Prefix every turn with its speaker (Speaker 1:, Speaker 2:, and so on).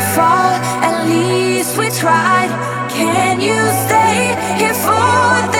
Speaker 1: fall, at least we tried. Can you stay here for the